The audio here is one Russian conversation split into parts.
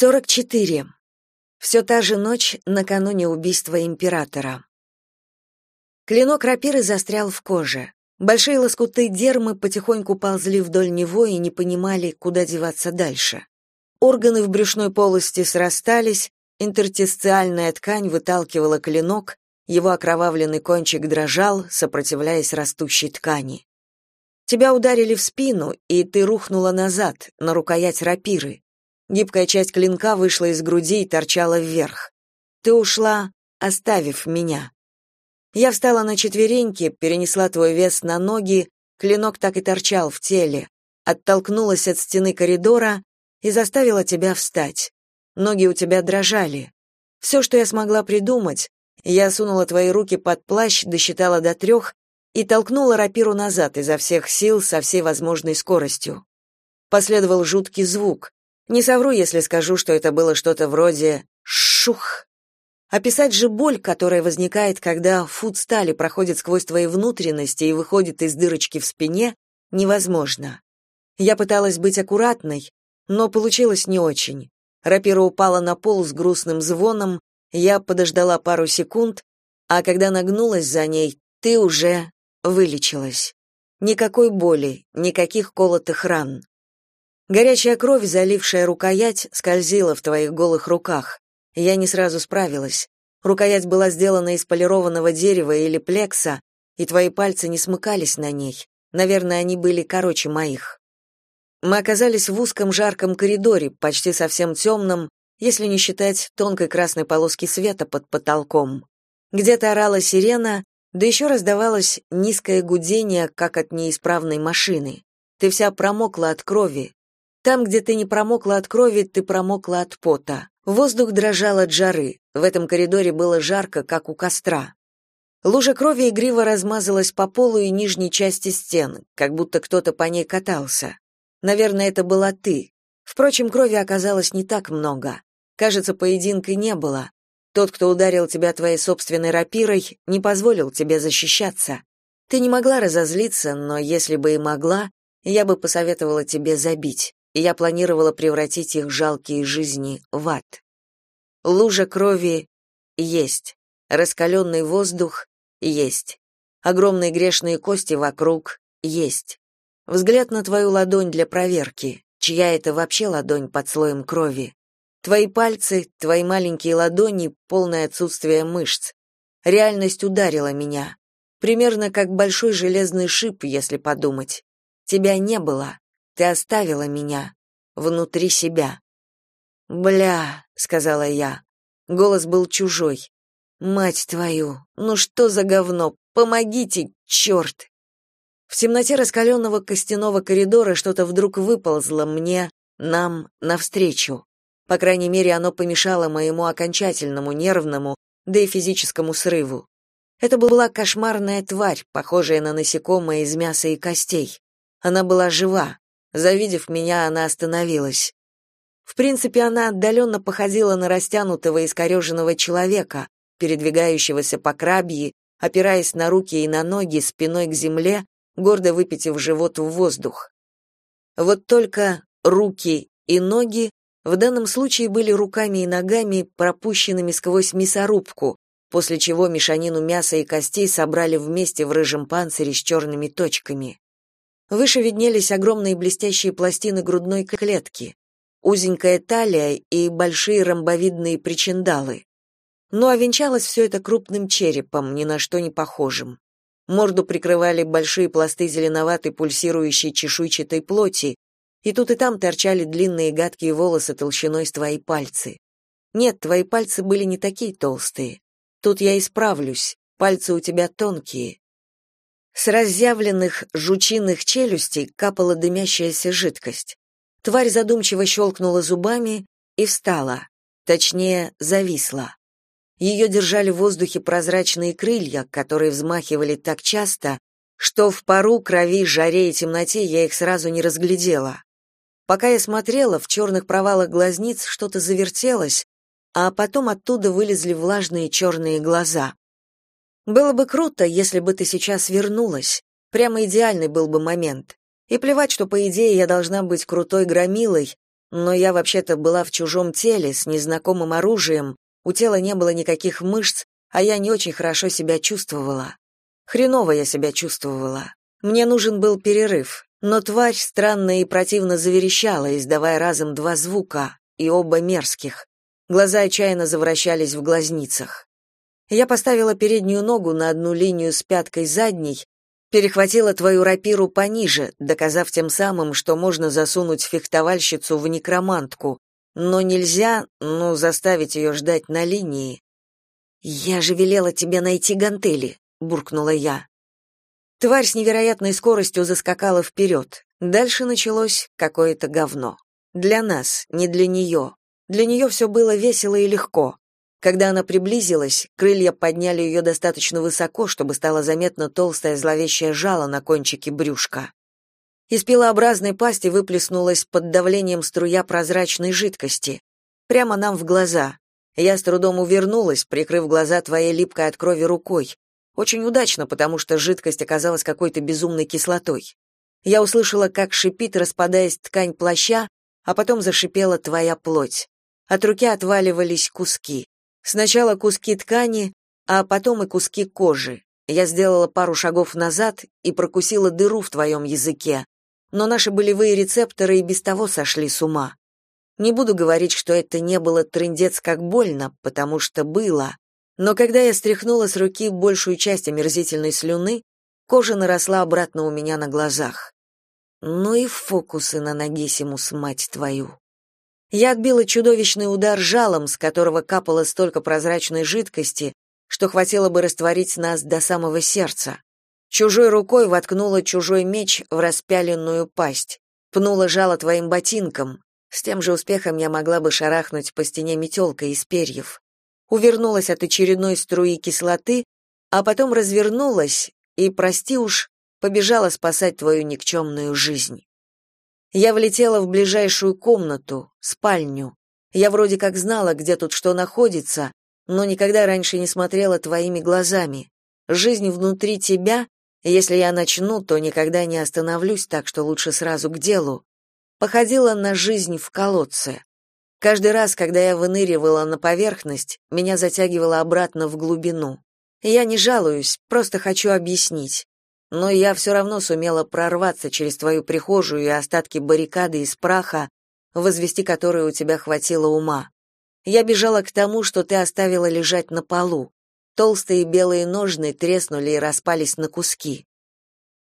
44. Все та же ночь накануне убийства императора. Клинок рапиры застрял в коже. Большие лоскуты дермы потихоньку ползли вдоль него и не понимали, куда деваться дальше. Органы в брюшной полости срастались, интерстициальная ткань выталкивала клинок, его окровавленный кончик дрожал, сопротивляясь растущей ткани. Тебя ударили в спину, и ты рухнула назад, на рукоять рапиры. Гибкая часть клинка вышла из груди и торчала вверх. Ты ушла, оставив меня. Я встала на четвереньки, перенесла твой вес на ноги, клинок так и торчал в теле, оттолкнулась от стены коридора и заставила тебя встать. Ноги у тебя дрожали. Все, что я смогла придумать, я сунула твои руки под плащ, досчитала до трех и толкнула рапиру назад изо всех сил со всей возможной скоростью. Последовал жуткий звук, не совру, если скажу, что это было что-то вроде «шух». Описать же боль, которая возникает, когда фут стали проходит сквозь твои внутренности и выходит из дырочки в спине, невозможно. Я пыталась быть аккуратной, но получилось не очень. Рапира упала на пол с грустным звоном, я подождала пару секунд, а когда нагнулась за ней, ты уже вылечилась. Никакой боли, никаких колотых ран. Горячая кровь, залившая рукоять, скользила в твоих голых руках. Я не сразу справилась. Рукоять была сделана из полированного дерева или плекса, и твои пальцы не смыкались на ней. Наверное, они были короче моих. Мы оказались в узком жарком коридоре, почти совсем темном, если не считать тонкой красной полоски света под потолком. Где-то орала сирена, да еще раздавалось низкое гудение, как от неисправной машины. Ты вся промокла от крови, там, где ты не промокла от крови, ты промокла от пота. Воздух дрожал от жары. В этом коридоре было жарко, как у костра. Лужа крови игриво размазалась по полу и нижней части стен, как будто кто-то по ней катался. Наверное, это была ты. Впрочем, крови оказалось не так много. Кажется, поединка не было. Тот, кто ударил тебя твоей собственной рапирой, не позволил тебе защищаться. Ты не могла разозлиться, но если бы и могла, я бы посоветовала тебе забить и я планировала превратить их жалкие жизни в ад. Лужа крови есть, раскаленный воздух есть, огромные грешные кости вокруг есть. Взгляд на твою ладонь для проверки, чья это вообще ладонь под слоем крови. Твои пальцы, твои маленькие ладони, полное отсутствие мышц. Реальность ударила меня. Примерно как большой железный шип, если подумать. Тебя не было. Ты оставила меня внутри себя. Бля, сказала я. Голос был чужой. Мать твою, ну что за говно? Помогите, черт!» В темноте раскаленного костяного коридора что-то вдруг выползло мне, нам, навстречу. По крайней мере, оно помешало моему окончательному нервному, да и физическому срыву. Это была кошмарная тварь, похожая на насекомое из мяса и костей. Она была жива, Завидев меня, она остановилась. В принципе, она отдаленно походила на растянутого и искореженного человека, передвигающегося по крабьи, опираясь на руки и на ноги спиной к земле, гордо выпитив живот в воздух. Вот только руки и ноги в данном случае были руками и ногами, пропущенными сквозь мясорубку, после чего мешанину мяса и костей собрали вместе в рыжем панцире с черными точками. Выше виднелись огромные блестящие пластины грудной клетки, узенькая талия и большие ромбовидные причиндалы. Ну а венчалось все это крупным черепом, ни на что не похожим. Морду прикрывали большие пласты зеленоватой пульсирующей чешуйчатой плоти, и тут и там торчали длинные гадкие волосы толщиной с твои пальцы. Нет, твои пальцы были не такие толстые. Тут я исправлюсь, пальцы у тебя тонкие. С разъявленных жучиных челюстей капала дымящаяся жидкость. Тварь задумчиво щелкнула зубами и встала, точнее, зависла. Ее держали в воздухе прозрачные крылья, которые взмахивали так часто, что в пару, крови, жаре и темноте я их сразу не разглядела. Пока я смотрела, в черных провалах глазниц что-то завертелось, а потом оттуда вылезли влажные черные глаза. Было бы круто, если бы ты сейчас вернулась. Прямо идеальный был бы момент. И плевать, что по идее я должна быть крутой громилой, но я вообще-то была в чужом теле, с незнакомым оружием, у тела не было никаких мышц, а я не очень хорошо себя чувствовала. Хреново я себя чувствовала. Мне нужен был перерыв, но тварь странно и противно заверещала, издавая разом два звука, и оба мерзких. Глаза отчаянно завращались в глазницах. Я поставила переднюю ногу на одну линию с пяткой задней, перехватила твою рапиру пониже, доказав тем самым, что можно засунуть фехтовальщицу в некромантку, но нельзя, ну, заставить ее ждать на линии. «Я же велела тебе найти гантели», — буркнула я. Тварь с невероятной скоростью заскакала вперед. Дальше началось какое-то говно. Для нас, не для нее. Для нее все было весело и легко. Когда она приблизилась, крылья подняли ее достаточно высоко, чтобы стало заметно толстое зловещее жало на кончике брюшка. Из пилообразной пасти выплеснулась под давлением струя прозрачной жидкости. Прямо нам в глаза. Я с трудом увернулась, прикрыв глаза твоей липкой от крови рукой. Очень удачно, потому что жидкость оказалась какой-то безумной кислотой. Я услышала, как шипит, распадаясь ткань плаща, а потом зашипела твоя плоть. От руки отваливались куски. Сначала куски ткани, а потом и куски кожи. Я сделала пару шагов назад и прокусила дыру в твоем языке. Но наши болевые рецепторы и без того сошли с ума. Не буду говорить, что это не было трындец как больно, потому что было. Но когда я стряхнула с руки большую часть омерзительной слюны, кожа наросла обратно у меня на глазах. Ну и фокусы на Нагисимус, мать твою. Я отбила чудовищный удар жалом, с которого капало столько прозрачной жидкости, что хватило бы растворить нас до самого сердца. Чужой рукой воткнула чужой меч в распяленную пасть, пнула жало твоим ботинком. С тем же успехом я могла бы шарахнуть по стене метелкой из перьев. Увернулась от очередной струи кислоты, а потом развернулась и, прости уж, побежала спасать твою никчемную жизнь. Я влетела в ближайшую комнату, спальню. Я вроде как знала, где тут что находится, но никогда раньше не смотрела твоими глазами. Жизнь внутри тебя, если я начну, то никогда не остановлюсь, так что лучше сразу к делу, походила на жизнь в колодце. Каждый раз, когда я выныривала на поверхность, меня затягивало обратно в глубину. Я не жалуюсь, просто хочу объяснить но я все равно сумела прорваться через твою прихожую и остатки баррикады из праха, возвести которые у тебя хватило ума. Я бежала к тому, что ты оставила лежать на полу. Толстые белые ножны треснули и распались на куски.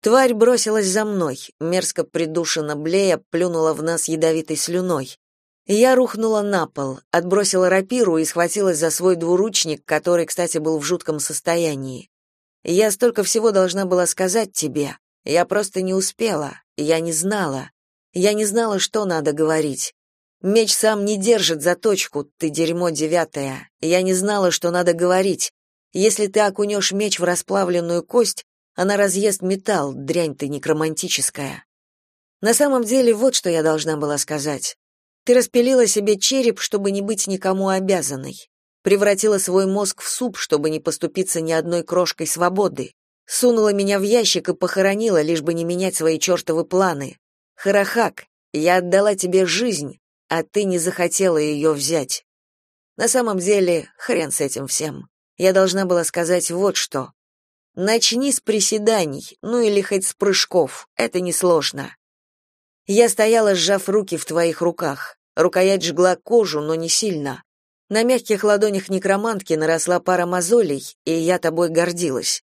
Тварь бросилась за мной, мерзко придушенно блея, плюнула в нас ядовитой слюной. Я рухнула на пол, отбросила рапиру и схватилась за свой двуручник, который, кстати, был в жутком состоянии. Я столько всего должна была сказать тебе. Я просто не успела. Я не знала. Я не знала, что надо говорить. Меч сам не держит за точку, ты дерьмо девятое. Я не знала, что надо говорить. Если ты окунешь меч в расплавленную кость, она разъест металл, дрянь ты некромантическая. На самом деле, вот что я должна была сказать. Ты распилила себе череп, чтобы не быть никому обязанной превратила свой мозг в суп, чтобы не поступиться ни одной крошкой свободы. Сунула меня в ящик и похоронила, лишь бы не менять свои чертовы планы. Харахак, я отдала тебе жизнь, а ты не захотела ее взять. На самом деле, хрен с этим всем. Я должна была сказать вот что. Начни с приседаний, ну или хоть с прыжков, это несложно. Я стояла, сжав руки в твоих руках. Рукоять жгла кожу, но не сильно. На мягких ладонях некромантки наросла пара мозолей, и я тобой гордилась.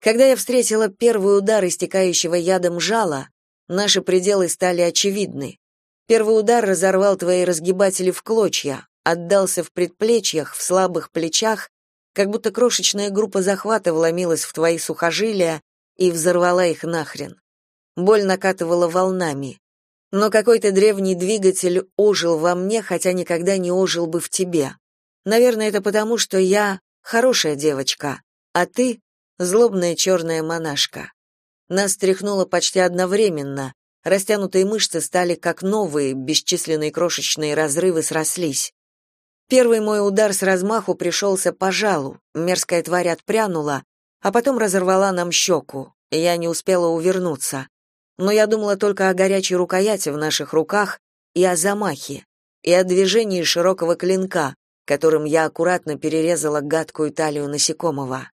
Когда я встретила первый удар истекающего ядом жала, наши пределы стали очевидны. Первый удар разорвал твои разгибатели в клочья, отдался в предплечьях, в слабых плечах, как будто крошечная группа захвата вломилась в твои сухожилия и взорвала их нахрен. Боль накатывала волнами но какой-то древний двигатель ожил во мне, хотя никогда не ожил бы в тебе. Наверное, это потому, что я хорошая девочка, а ты злобная черная монашка. Нас стряхнуло почти одновременно. Растянутые мышцы стали как новые, бесчисленные крошечные разрывы срослись. Первый мой удар с размаху пришелся по жалу. Мерзкая тварь отпрянула, а потом разорвала нам щеку. Я не успела увернуться но я думала только о горячей рукояти в наших руках, и о замахе, и о движении широкого клинка, которым я аккуратно перерезала гадкую талию насекомого.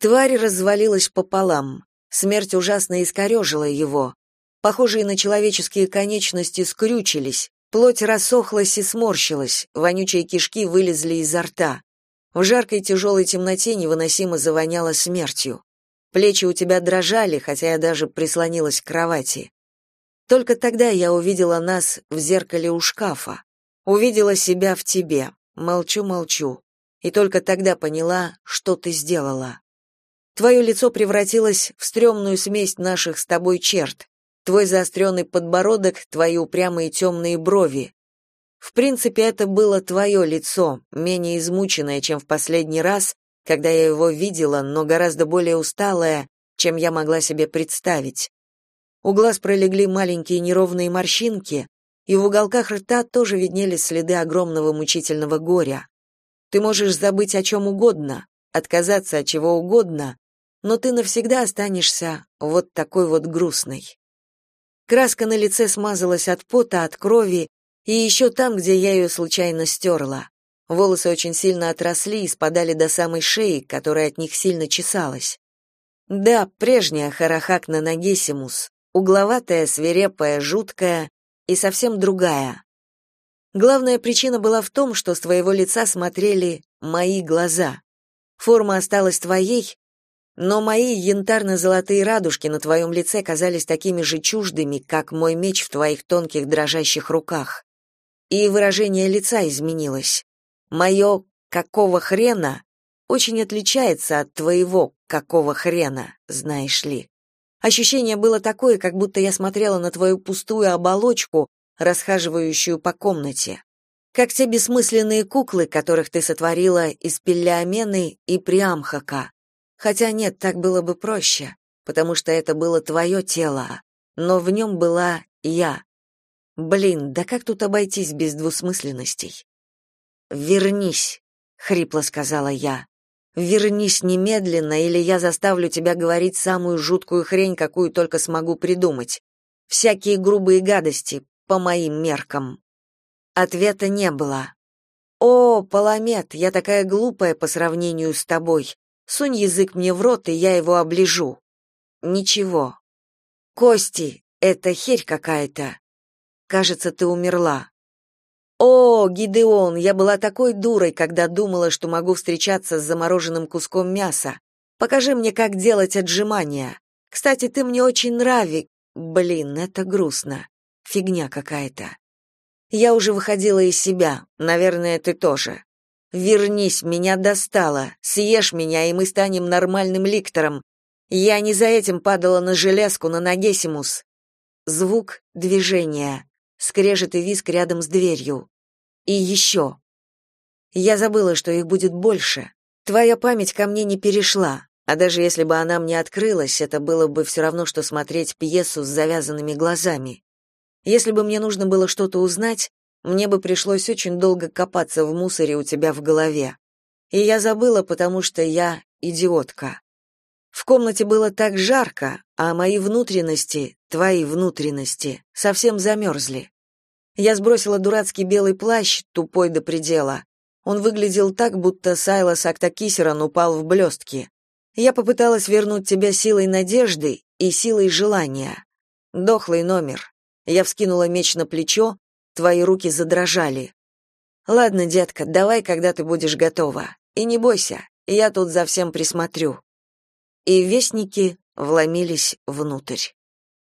Тварь развалилась пополам. Смерть ужасно искорежила его. Похожие на человеческие конечности скрючились, плоть рассохлась и сморщилась, вонючие кишки вылезли изо рта. В жаркой тяжелой темноте невыносимо завоняло смертью. Плечи у тебя дрожали, хотя я даже прислонилась к кровати. Только тогда я увидела нас в зеркале у шкафа. Увидела себя в тебе. Молчу-молчу. И только тогда поняла, что ты сделала. Твое лицо превратилось в стрёмную смесь наших с тобой черт. Твой заостренный подбородок, твои упрямые темные брови. В принципе, это было твое лицо, менее измученное, чем в последний раз, когда я его видела, но гораздо более усталое, чем я могла себе представить. У глаз пролегли маленькие неровные морщинки, и в уголках рта тоже виднелись следы огромного мучительного горя. Ты можешь забыть о чем угодно, отказаться от чего угодно, но ты навсегда останешься вот такой вот грустной. Краска на лице смазалась от пота, от крови, и еще там, где я ее случайно стерла. Волосы очень сильно отросли и спадали до самой шеи, которая от них сильно чесалась. Да, прежняя Харахакна Нагесимус, угловатая, свирепая, жуткая и совсем другая. Главная причина была в том, что с твоего лица смотрели мои глаза. Форма осталась твоей, но мои янтарно-золотые радужки на твоем лице казались такими же чуждыми, как мой меч в твоих тонких дрожащих руках. И выражение лица изменилось. Мое «какого хрена» очень отличается от твоего «какого хрена», знаешь ли. Ощущение было такое, как будто я смотрела на твою пустую оболочку, расхаживающую по комнате. Как те бессмысленные куклы, которых ты сотворила из Пеллиамены и Приамхака. Хотя нет, так было бы проще, потому что это было твое тело, но в нем была я. Блин, да как тут обойтись без двусмысленностей? «Вернись», — хрипло сказала я. «Вернись немедленно, или я заставлю тебя говорить самую жуткую хрень, какую только смогу придумать. Всякие грубые гадости, по моим меркам». Ответа не было. «О, Паламет, я такая глупая по сравнению с тобой. Сунь язык мне в рот, и я его оближу». «Ничего». «Кости, это херь какая-то. Кажется, ты умерла». О, Гидеон, я была такой дурой, когда думала, что могу встречаться с замороженным куском мяса. Покажи мне, как делать отжимания. Кстати, ты мне очень нрави. Блин, это грустно. Фигня какая-то. Я уже выходила из себя. Наверное, ты тоже. Вернись, меня достало. Съешь меня, и мы станем нормальным ликтором. Я не за этим падала на железку на Нагесимус. Звук, движение, скрежет и виск рядом с дверью. И еще. Я забыла, что их будет больше. Твоя память ко мне не перешла, а даже если бы она мне открылась, это было бы все равно, что смотреть пьесу с завязанными глазами. Если бы мне нужно было что-то узнать, мне бы пришлось очень долго копаться в мусоре у тебя в голове. И я забыла, потому что я идиотка. В комнате было так жарко, а мои внутренности, твои внутренности, совсем замерзли. Я сбросила дурацкий белый плащ, тупой до предела. Он выглядел так, будто Сайлас Актакисерон упал в блестки. Я попыталась вернуть тебя силой надежды и силой желания. Дохлый номер. Я вскинула меч на плечо, твои руки задрожали. Ладно, детка, давай, когда ты будешь готова. И не бойся, я тут за всем присмотрю. И вестники вломились внутрь.